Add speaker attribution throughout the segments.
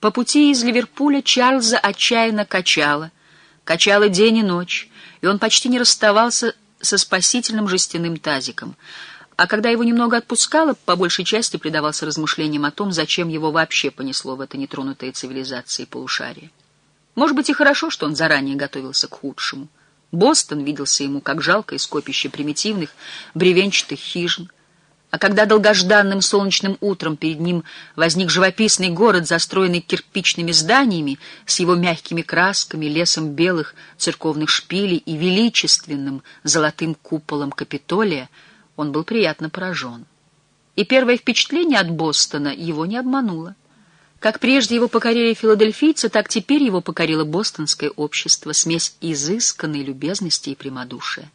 Speaker 1: По пути из Ливерпуля Чарльза отчаянно качало, качало день и ночь, и он почти не расставался со спасительным жестяным тазиком. А когда его немного отпускало, по большей части предавался размышлениям о том, зачем его вообще понесло в это нетронутое цивилизацией полушарие. Может быть, и хорошо, что он заранее готовился к худшему. Бостон виделся ему как жалкое скопище примитивных бревенчатых хижин, а когда долгожданным солнечным утром перед ним возник живописный город, застроенный кирпичными зданиями, с его мягкими красками, лесом белых церковных шпилей и величественным золотым куполом Капитолия, он был приятно поражен. И первое впечатление от Бостона его не обмануло. Как прежде его покорили филадельфийцы, так теперь его покорило бостонское общество, смесь изысканной любезности и прямодушия.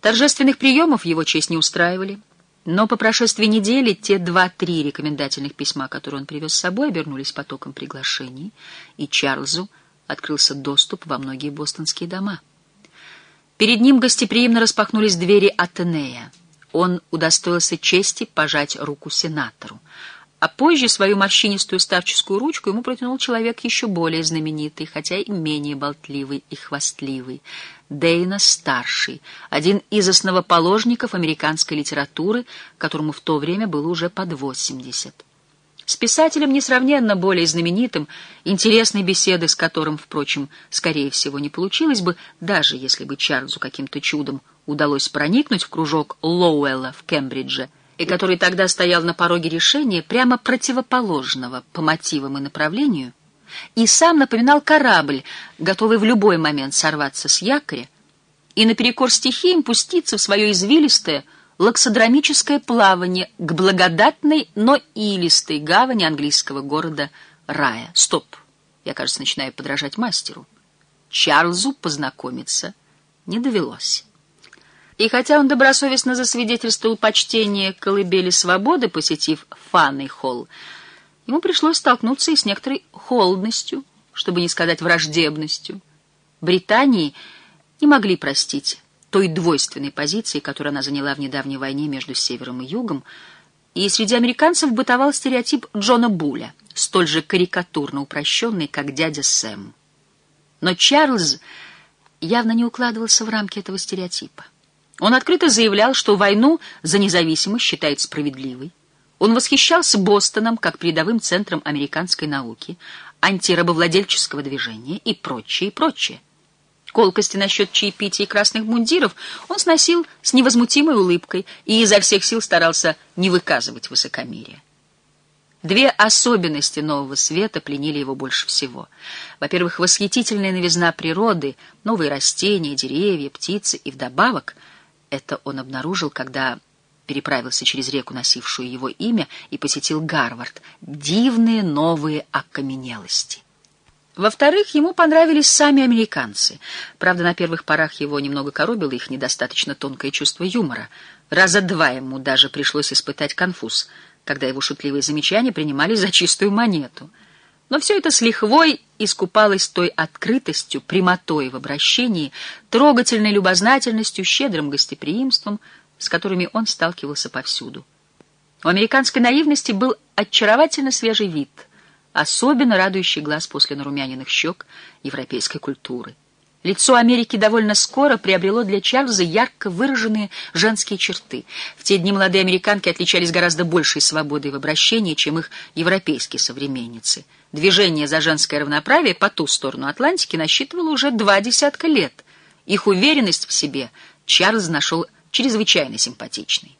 Speaker 1: Торжественных приемов его честь не устраивали — но по прошествии недели те два-три рекомендательных письма, которые он привез с собой, обернулись потоком приглашений, и Чарльзу открылся доступ во многие бостонские дома. Перед ним гостеприимно распахнулись двери Атенея. Он удостоился чести пожать руку сенатору, а позже свою морщинистую старческую ручку ему протянул человек еще более знаменитый, хотя и менее болтливый и хвастливый, Дейна-старший, один из основоположников американской литературы, которому в то время было уже под 80. С писателем несравненно более знаменитым, интересной беседы с которым, впрочем, скорее всего, не получилось бы, даже если бы Чарльзу каким-то чудом удалось проникнуть в кружок Лоуэлла в Кембридже — и который тогда стоял на пороге решения прямо противоположного по мотивам и направлению, и сам напоминал корабль, готовый в любой момент сорваться с якоря, и наперекор стихиям пуститься в свое извилистое, лаксодромическое плавание к благодатной, но илистой гавани английского города Рая. Стоп! Я, кажется, начинаю подражать мастеру. Чарльзу познакомиться не довелось. И хотя он добросовестно засвидетельствовал почтение колыбели свободы, посетив Фанный холл, ему пришлось столкнуться и с некоторой холодностью, чтобы не сказать враждебностью. Британии не могли простить той двойственной позиции, которую она заняла в недавней войне между Севером и Югом, и среди американцев бытовал стереотип Джона Буля, столь же карикатурно упрощенный, как дядя Сэм. Но Чарльз явно не укладывался в рамки этого стереотипа. Он открыто заявлял, что войну за независимость считает справедливой. Он восхищался Бостоном как передовым центром американской науки, антирабовладельческого движения и прочее, и прочее. Колкости насчет чаепития и красных мундиров он сносил с невозмутимой улыбкой и изо всех сил старался не выказывать высокомерия. Две особенности нового света пленили его больше всего. Во-первых, восхитительная новизна природы, новые растения, деревья, птицы и вдобавок — это он обнаружил, когда переправился через реку, носившую его имя, и посетил Гарвард. Дивные новые окаменелости. Во-вторых, ему понравились сами американцы. Правда, на первых порах его немного коробило их недостаточно тонкое чувство юмора. Раза два ему даже пришлось испытать конфуз, когда его шутливые замечания принимали за чистую монету — но все это с лихвой искупалось той открытостью, прямотой в обращении, трогательной любознательностью, щедрым гостеприимством, с которыми он сталкивался повсюду. У американской наивности был очаровательно свежий вид, особенно радующий глаз после нарумяненных щек европейской культуры. Лицо Америки довольно скоро приобрело для Чарльза ярко выраженные женские черты. В те дни молодые американки отличались гораздо большей свободой в обращении, чем их европейские современницы. Движение за женское равноправие по ту сторону Атлантики насчитывало уже два десятка лет. Их уверенность в себе Чарльз нашел чрезвычайно симпатичной.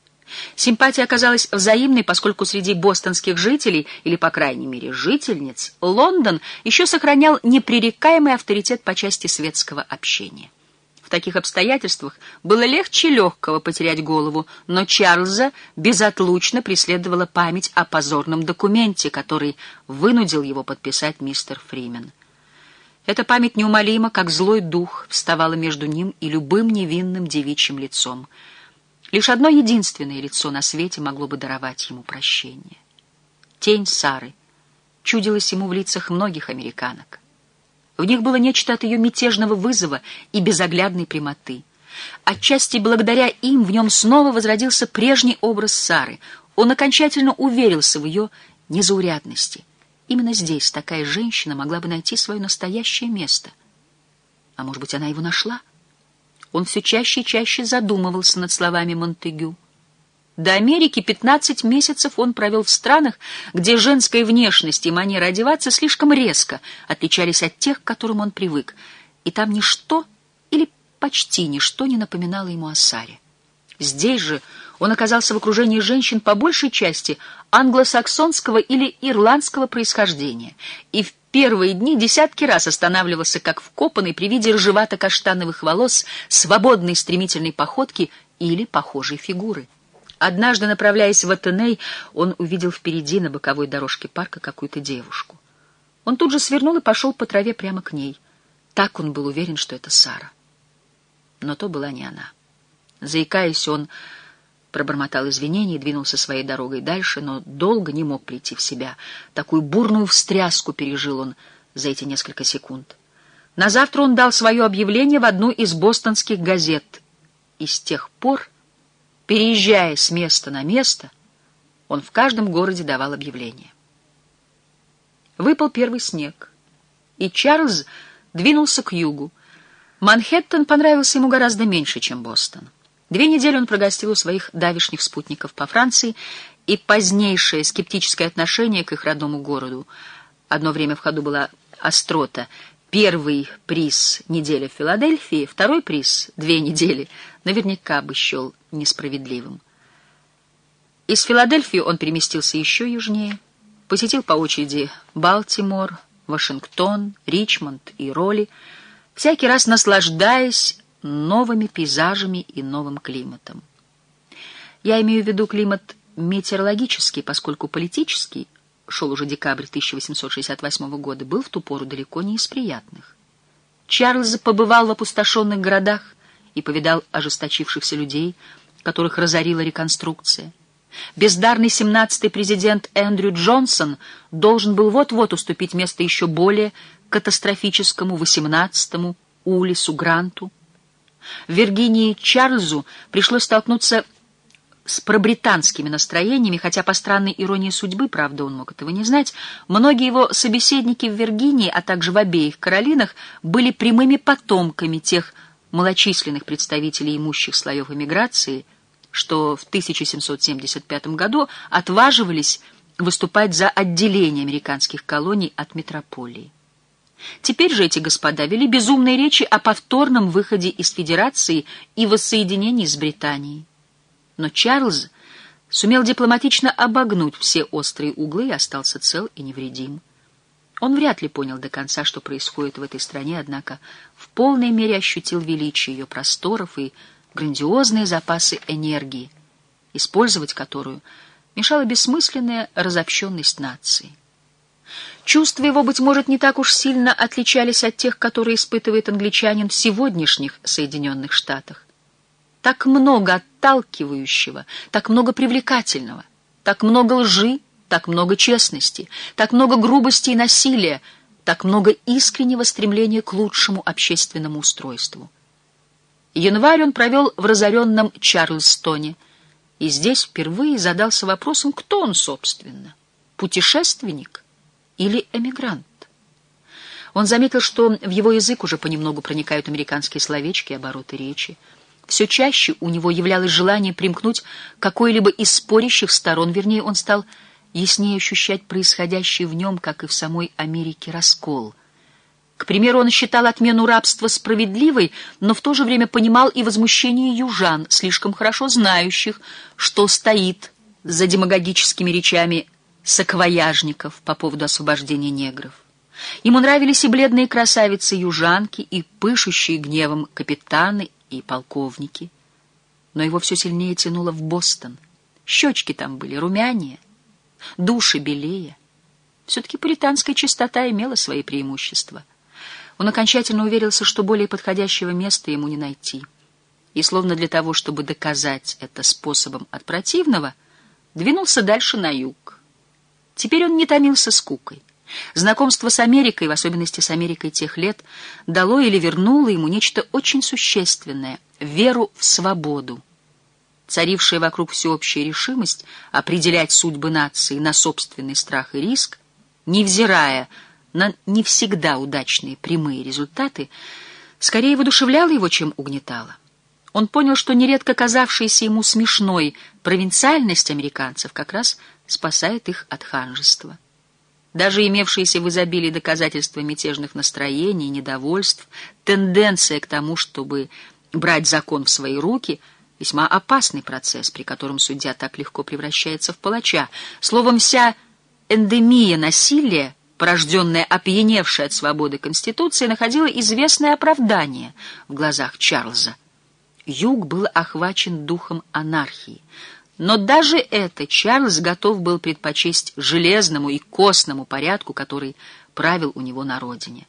Speaker 1: Симпатия оказалась взаимной, поскольку среди бостонских жителей, или, по крайней мере, жительниц, Лондон еще сохранял непререкаемый авторитет по части светского общения. В таких обстоятельствах было легче легкого потерять голову, но Чарльза безотлучно преследовала память о позорном документе, который вынудил его подписать мистер Фримен. Эта память неумолимо, как злой дух, вставала между ним и любым невинным девичьим лицом — Лишь одно единственное лицо на свете могло бы даровать ему прощение. Тень Сары чудилась ему в лицах многих американок. В них было нечто от ее мятежного вызова и безоглядной прямоты. Отчасти благодаря им в нем снова возродился прежний образ Сары. Он окончательно уверился в ее незаурядности Именно здесь такая женщина могла бы найти свое настоящее место. А может быть, она его нашла? Он все чаще и чаще задумывался над словами Монтегю. До Америки 15 месяцев он провел в странах, где женская внешность и манера одеваться слишком резко отличались от тех, к которым он привык, и там ничто или почти ничто не напоминало ему о Саре. Здесь же он оказался в окружении женщин по большей части англосаксонского или ирландского происхождения, и в первые дни десятки раз останавливался как вкопанный при виде рыжевато-каштановых волос, свободной стремительной походки или похожей фигуры. Однажды, направляясь в Атеней, он увидел впереди на боковой дорожке парка какую-то девушку. Он тут же свернул и пошел по траве прямо к ней. Так он был уверен, что это Сара. Но то была не она. Заикаясь, он пробормотал извинения и двинулся своей дорогой дальше, но долго не мог прийти в себя. Такую бурную встряску пережил он за эти несколько секунд. На завтра он дал свое объявление в одну из бостонских газет. И с тех пор Переезжая с места на место, он в каждом городе давал объявление. Выпал первый снег, и Чарльз двинулся к югу. Манхэттен понравился ему гораздо меньше, чем Бостон. Две недели он прогостил у своих давишних спутников по Франции, и позднейшее скептическое отношение к их родному городу. Одно время в ходу была острота. Первый приз — неделя в Филадельфии, второй приз — две недели — наверняка бы счел несправедливым. Из Филадельфии он переместился еще южнее, посетил по очереди Балтимор, Вашингтон, Ричмонд и Роли, всякий раз наслаждаясь новыми пейзажами и новым климатом. Я имею в виду климат метеорологический, поскольку политический, шел уже декабрь 1868 года, был в ту пору далеко не из приятных. Чарльз побывал в опустошенных городах, и повидал ожесточившихся людей, которых разорила реконструкция. Бездарный семнадцатый президент Эндрю Джонсон должен был вот-вот уступить место еще более катастрофическому восемнадцатому Улису Гранту. Виргинии Чарльзу пришлось столкнуться с пробританскими настроениями, хотя по странной иронии судьбы, правда, он мог этого не знать, многие его собеседники в Виргинии, а также в обеих Каролинах, были прямыми потомками тех малочисленных представителей имущих слоев эмиграции, что в 1775 году отваживались выступать за отделение американских колоний от метрополии. Теперь же эти господа вели безумные речи о повторном выходе из Федерации и воссоединении с Британией. Но Чарльз сумел дипломатично обогнуть все острые углы и остался цел и невредим. Он вряд ли понял до конца, что происходит в этой стране, однако в полной мере ощутил величие ее просторов и грандиозные запасы энергии, использовать которую мешала бессмысленная разобщенность нации. Чувства его, быть может, не так уж сильно отличались от тех, которые испытывает англичанин в сегодняшних Соединенных Штатах. Так много отталкивающего, так много привлекательного, так много лжи, так много честности, так много грубости и насилия, так много искреннего стремления к лучшему общественному устройству. Январь он провел в разоренном Чарльстоне, и здесь впервые задался вопросом, кто он, собственно, путешественник или эмигрант. Он заметил, что в его язык уже понемногу проникают американские словечки и обороты речи. Все чаще у него являлось желание примкнуть какой-либо из спорящих сторон, вернее, он стал яснее ощущать происходящий в нем, как и в самой Америке, раскол. К примеру, он считал отмену рабства справедливой, но в то же время понимал и возмущение южан, слишком хорошо знающих, что стоит за демагогическими речами саквояжников по поводу освобождения негров. Ему нравились и бледные красавицы-южанки, и пышущие гневом капитаны и полковники. Но его все сильнее тянуло в Бостон. Щечки там были румянее, души белее. Все-таки пуританская чистота имела свои преимущества. Он окончательно уверился, что более подходящего места ему не найти. И словно для того, чтобы доказать это способом от противного, двинулся дальше на юг. Теперь он не томился скукой. Знакомство с Америкой, в особенности с Америкой тех лет, дало или вернуло ему нечто очень существенное — веру в свободу царившая вокруг всеобщая решимость определять судьбы нации на собственный страх и риск, невзирая на не всегда удачные прямые результаты, скорее воодушевляла его, чем угнетала. Он понял, что нередко казавшаяся ему смешной провинциальность американцев как раз спасает их от ханжества. Даже имевшиеся в изобилии доказательства мятежных настроений, недовольств, тенденция к тому, чтобы брать закон в свои руки — весьма опасный процесс, при котором судья так легко превращается в палача. Словом, вся эндемия насилия, порожденная опьяневшей от свободы Конституции, находила известное оправдание в глазах Чарльза. Юг был охвачен духом анархии. Но даже это Чарльз готов был предпочесть железному и костному порядку, который правил у него на родине.